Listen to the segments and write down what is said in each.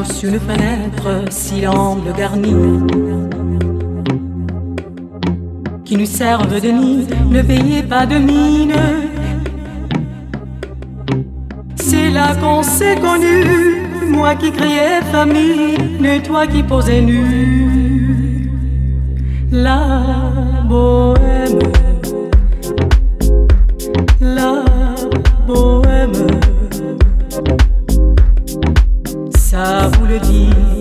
jusqu'au-dessus une fenêtre, si l'angle garni qui nous servent de nid, ne payez pas de mine. C'est là qu'on s'est connu, moi qui criais famille, et toi qui posais nu. La bohème, vous le dit.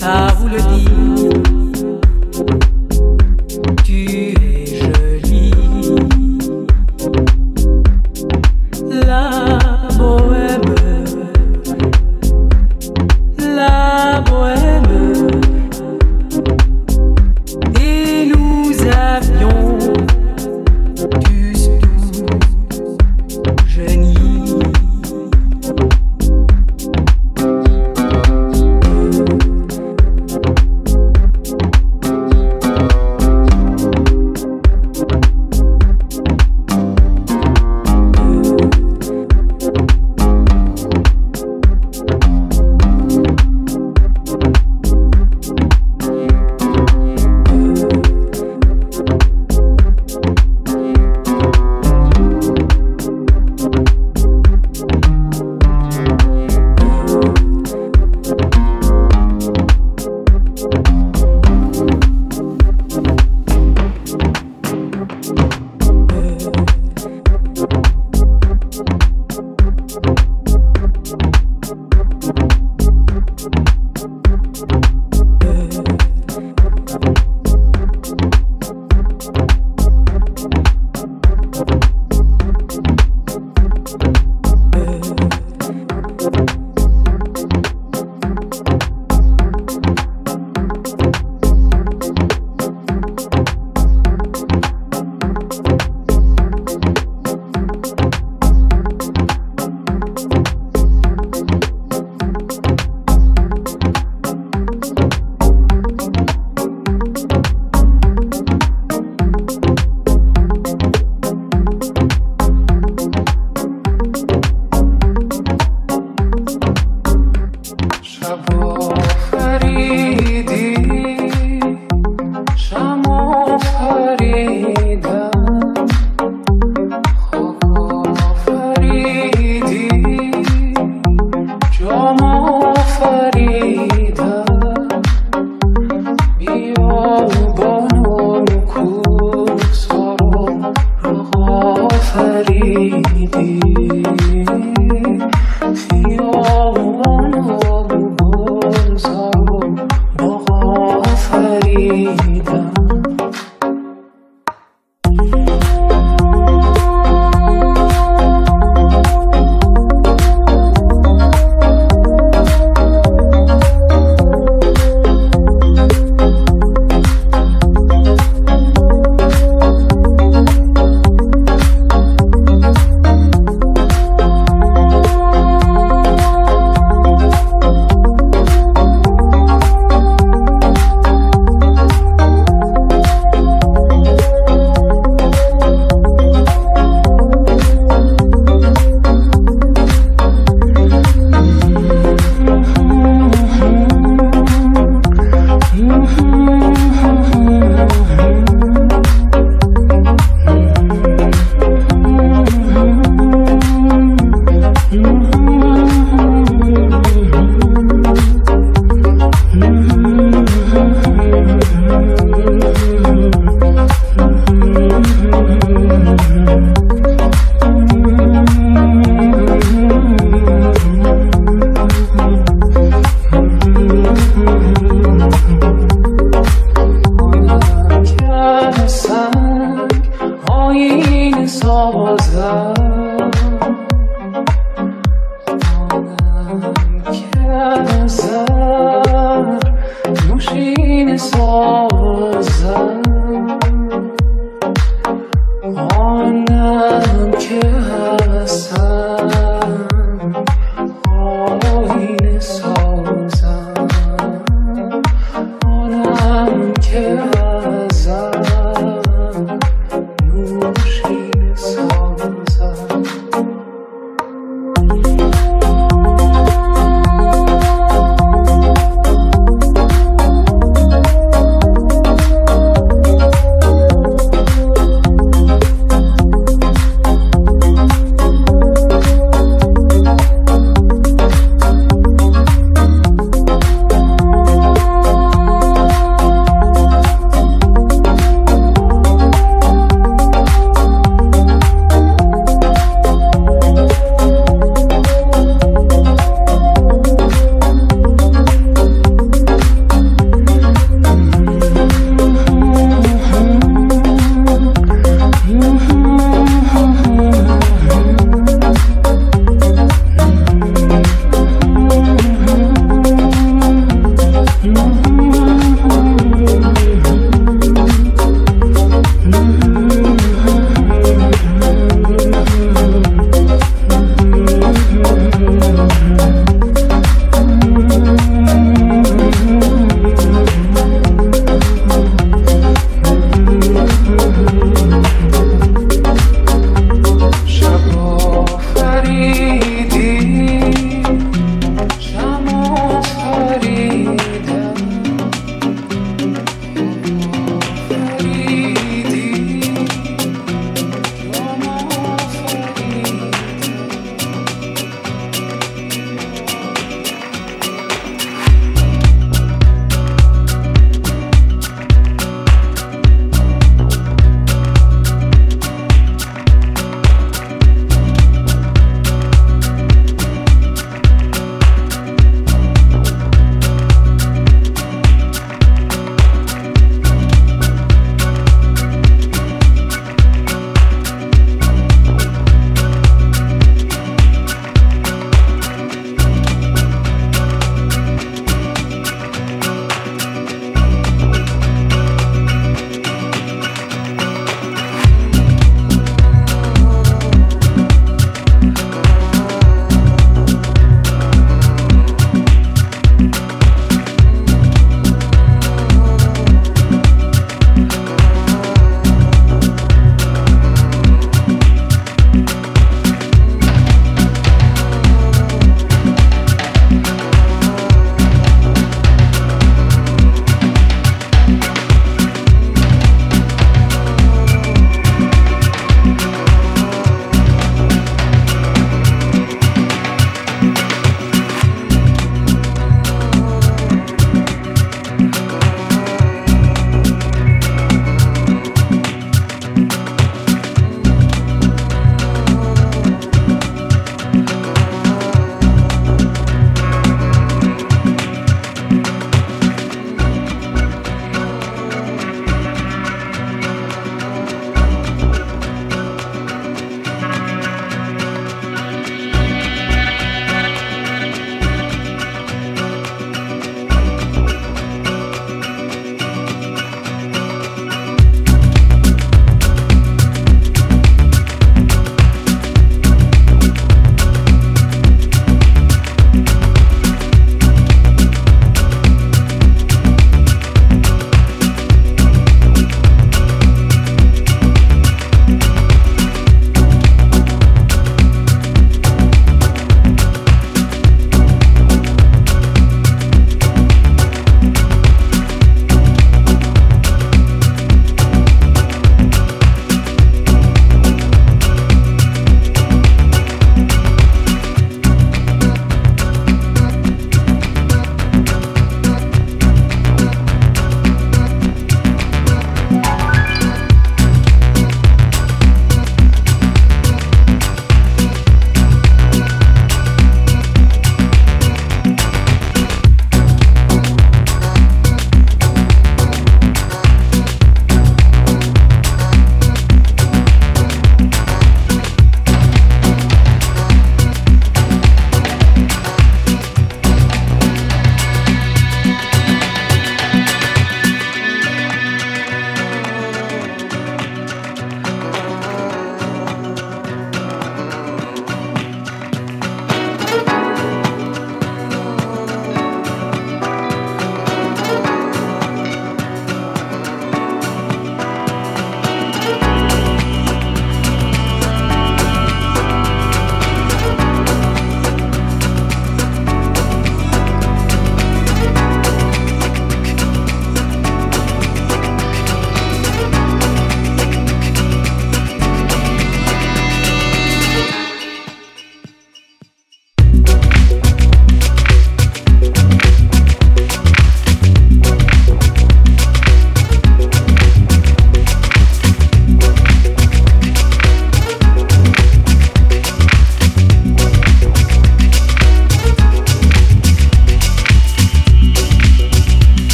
Ça vous le dit.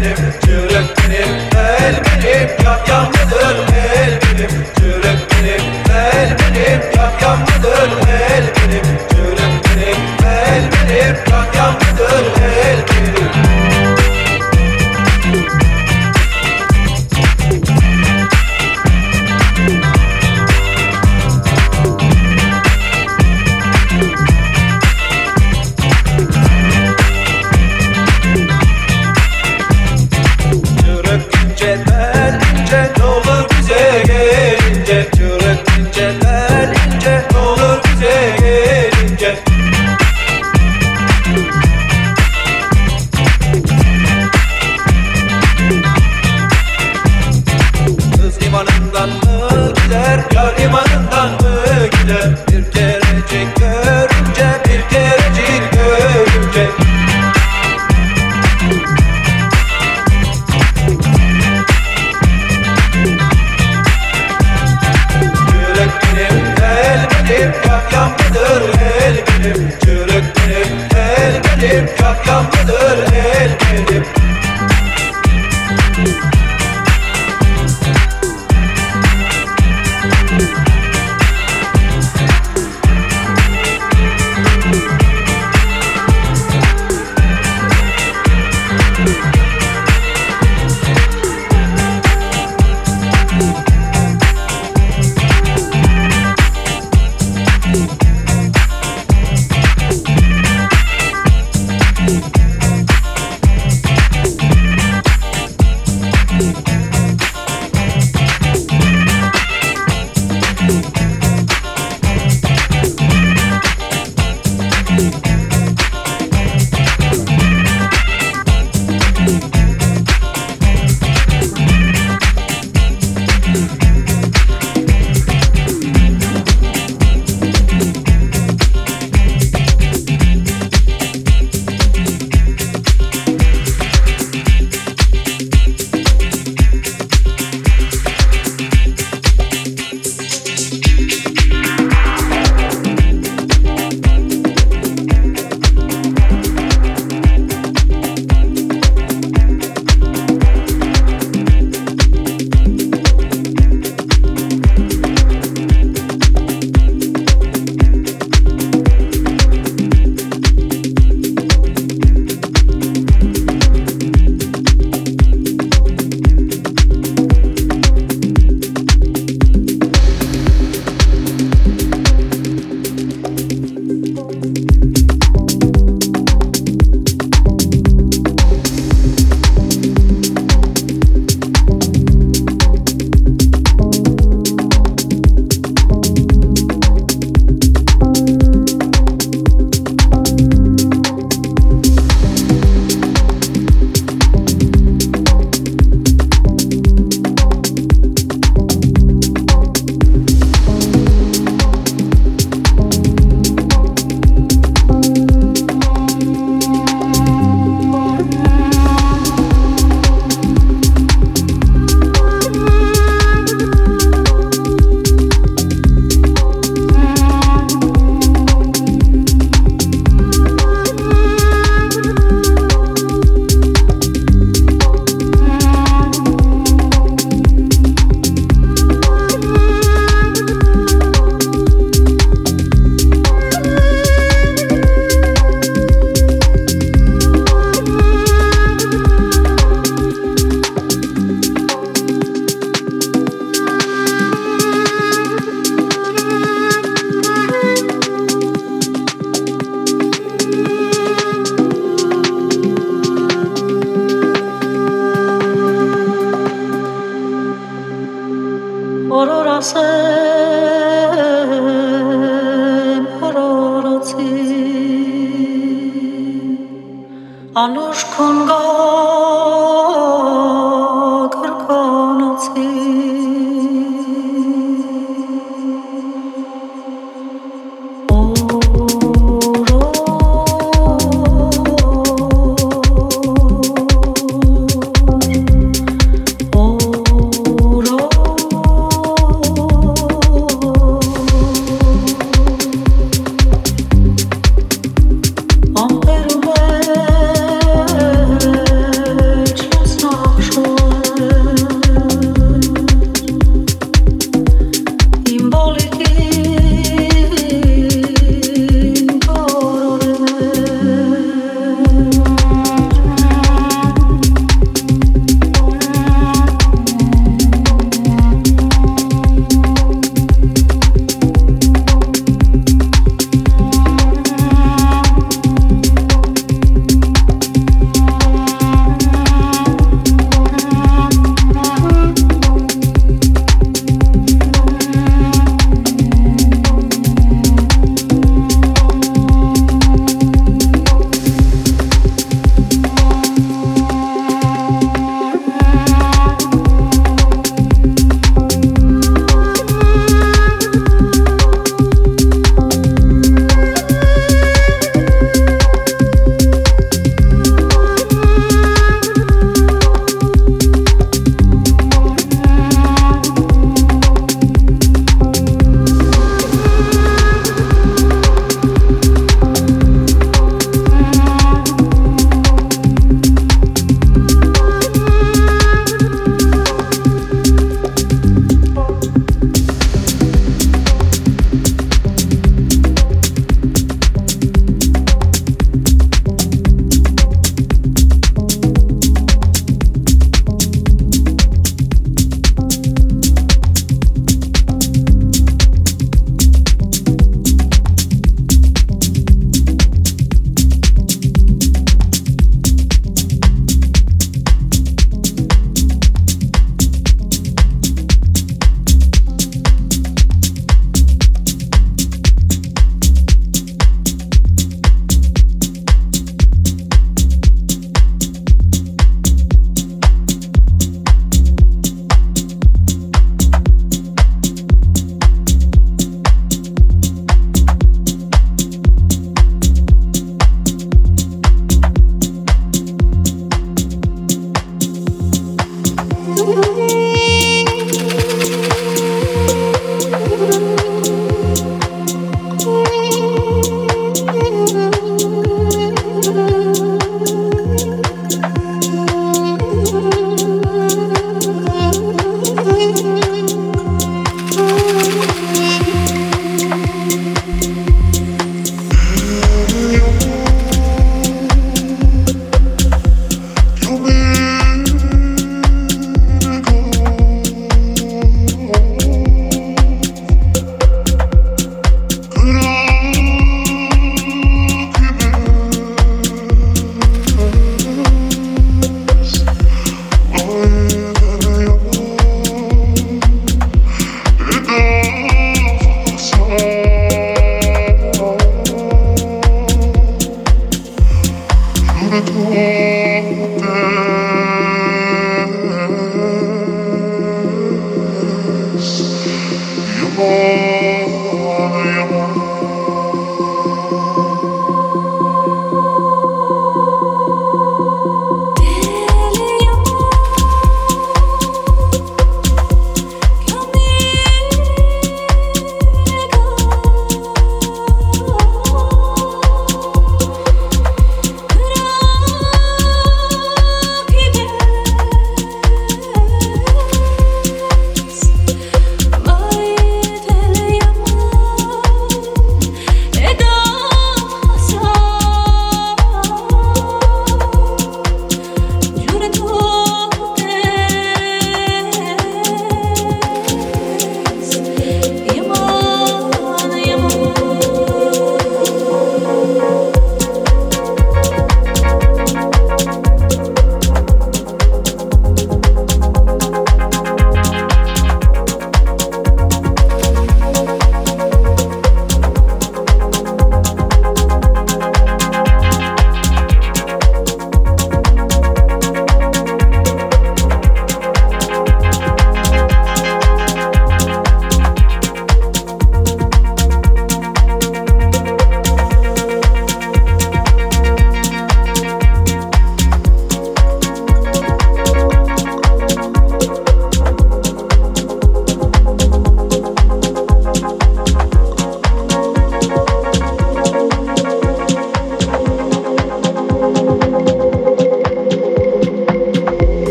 better.